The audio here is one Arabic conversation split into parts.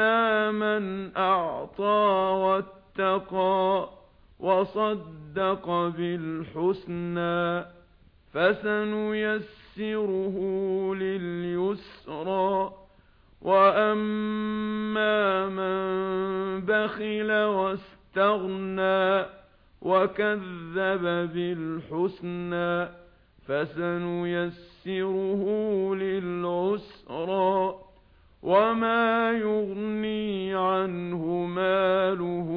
أَمَّا مَنْ أَعْطَى وَاتَّقَى وَصَدَّقَ بِالْحُسْنَى فَسَنُيَسِّرُهُ لِلْيُسْرَى وَأَمَّا مَنْ بَخِلَ وَاسْتَغْنَى وَكَذَّبَ بِالْحُسْنَى فَسَنُيَسِّرُهُ لِلْعُسْرَى وَمَا يُغْنِي جِبَالُهُ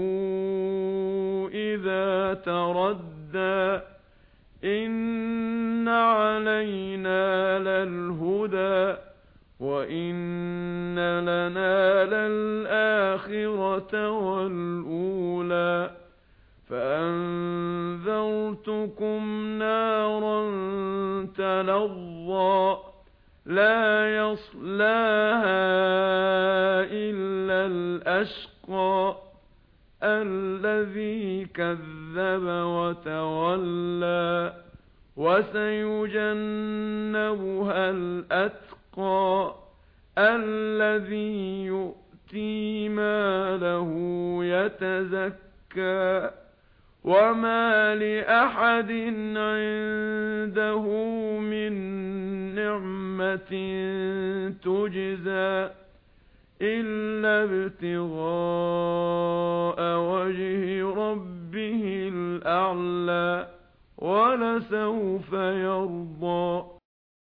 إِذَا تَرَدَّى إِنَّ عَلَيْنَا لَلْهُدَى وَإِنَّ لَنَا لَلْآخِرَةَ وَالْأُولَى فَأَنذَرْتُكُمْ نَارًا تَلَظَّى لا يصلاها إلا الأشقى الذي كذب وتولى وسيجنبها الأتقى الذي يؤتي ماله يتزكى وما لأحد عنده من نعمة تجزى إلا ابتغاء الأعلى ولسوف يرضى